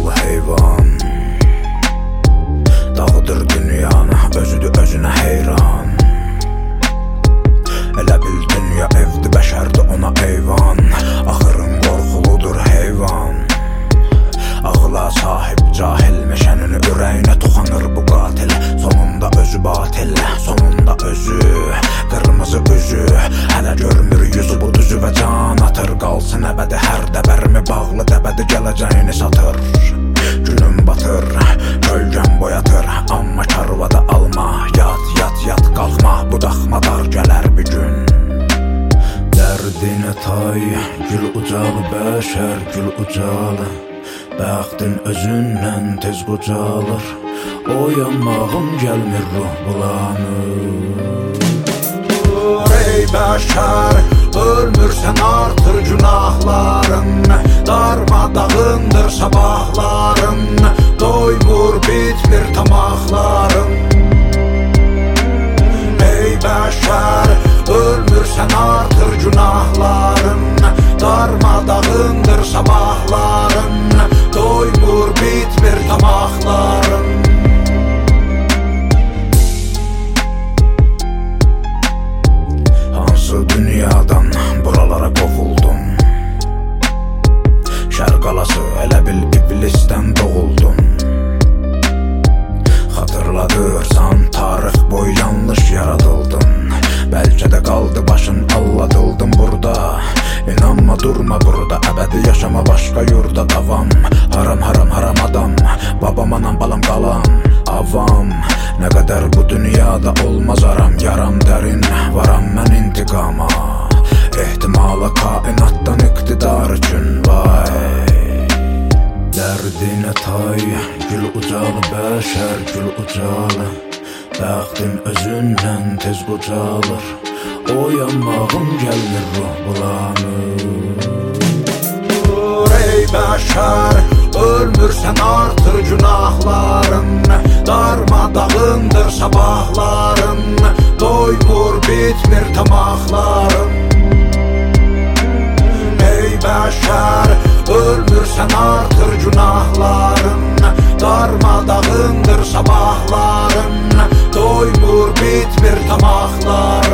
ağlı heyvan. Dağıdır dünyanı, özüdür özünə heyran. Elə bil dünya evdir, bəşərdir ona eyvan. Axırın qorxuludur heyvan. Ağla sahib cahil meşənini ürəyinə toxanır bu qatil. Sonunda özü batil, sonunda özü Qırmızı üzü, hələ görmür yüzü bu düzü və can atır. Qalsın əbədi hər dəbərimi bağlı dəbədi gələcəyini satır ucalı bəşər, gül ucalı Bəxtin özündən tez qocalır Oyanmağım gəlmir ruh bulanır. Ey bəşər, ölmürsən artır günahların Darmadağındır Şərqalası elə bil iblisdən doğuldum. Xatırladırsan tarix boyu yanlış yaradıldın Bəlkə də qaldı başın alladıldım burada. İnanma durma burada əbədi yaşama başqa yurda davam. Haram haram haram adam Babam anam balam qalam Avam. Nə qədər bu dünyada olmaz aram Yaram dərin varam mən intiqama Ehtimala kainatdan ucalı bəşər, gül ucalı Bəxtin özündən tez qocalır Oyanmağım gəlmir ruh bulanır. Ey bəşər, ölmürsən artır günahların. Darmadağındır sabahların. Doymur bitmir tamahların bir tamaqlar